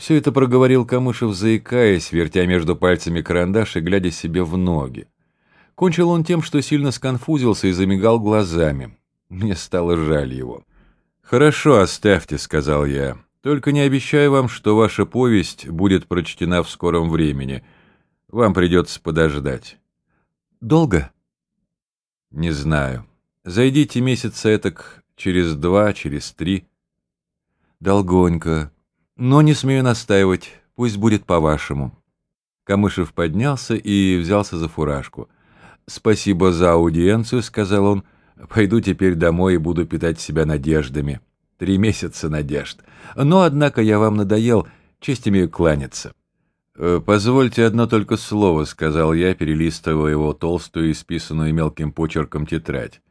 Все это проговорил Камышев, заикаясь, вертя между пальцами карандаш и глядя себе в ноги. Кончил он тем, что сильно сконфузился и замигал глазами. Мне стало жаль его. «Хорошо, оставьте», — сказал я. «Только не обещаю вам, что ваша повесть будет прочтена в скором времени. Вам придется подождать». «Долго?» «Не знаю. Зайдите месяца этак через два, через три». «Долгонько. Но не смею настаивать. Пусть будет по-вашему». Камышев поднялся и взялся за фуражку. «Спасибо за аудиенцию», — сказал он. «Пойду теперь домой и буду питать себя надеждами. Три месяца надежд. Но, однако, я вам надоел, честь имею кланяться». «Э, «Позвольте одно только слово», — сказал я, перелистывая его толстую, исписанную мелким почерком тетрадь.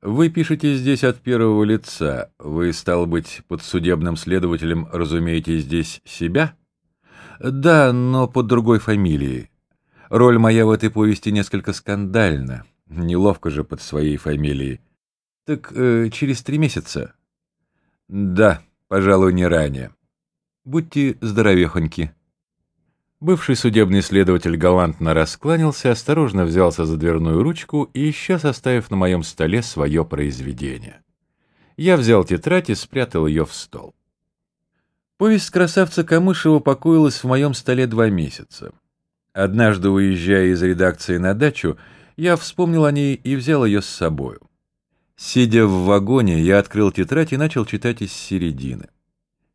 «Вы пишете здесь от первого лица. Вы, стал быть, под судебным следователем разумеете здесь себя?» «Да, но под другой фамилией. Роль моя в этой повести несколько скандальна. Неловко же под своей фамилией. Так э, через три месяца? Да, пожалуй, не ранее. Будьте здоровехоньки. Бывший судебный следователь галантно раскланялся, осторожно взялся за дверную ручку и исчез, оставив на моем столе свое произведение. Я взял тетрадь и спрятал ее в стол. Повесть красавца Камышева покоилась в моем столе два месяца. Однажды, уезжая из редакции на дачу, я вспомнил о ней и взял ее с собою. Сидя в вагоне, я открыл тетрадь и начал читать из середины.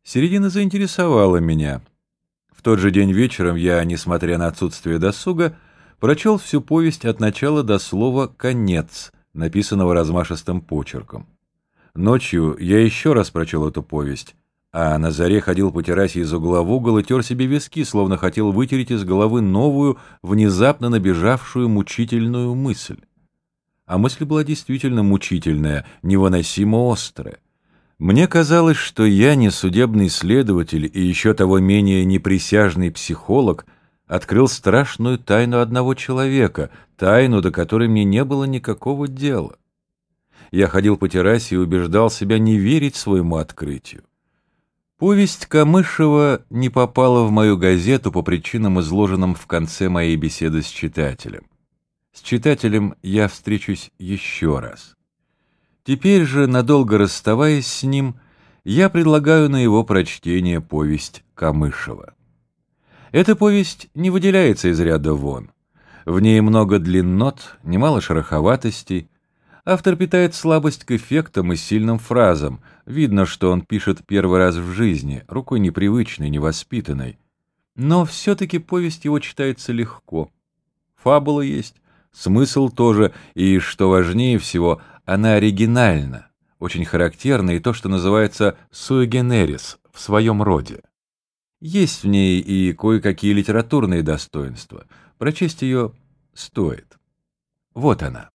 Середина заинтересовала меня. Тот же день вечером я, несмотря на отсутствие досуга, прочел всю повесть от начала до слова «конец», написанного размашистым почерком. Ночью я еще раз прочел эту повесть, а на заре ходил по террасе из угла в угол и тер себе виски, словно хотел вытереть из головы новую, внезапно набежавшую мучительную мысль. А мысль была действительно мучительная, невыносимо острая. Мне казалось, что я не судебный следователь и еще того менее неприсяжный психолог, открыл страшную тайну одного человека, тайну, до которой мне не было никакого дела. Я ходил по террасе и убеждал себя не верить своему открытию. Повесть Камышева не попала в мою газету по причинам, изложенным в конце моей беседы с читателем. С читателем я встречусь еще раз. Теперь же, надолго расставаясь с ним, я предлагаю на его прочтение повесть Камышева. Эта повесть не выделяется из ряда вон. В ней много длиннот, немало шероховатостей, Автор питает слабость к эффектам и сильным фразам. Видно, что он пишет первый раз в жизни, рукой непривычной, невоспитанной. Но все-таки повесть его читается легко. Фабула есть, смысл тоже, и, что важнее всего, она оригинальна, очень характерна и то, что называется sui в своем роде. Есть в ней и кое-какие литературные достоинства. Прочесть ее стоит. Вот она.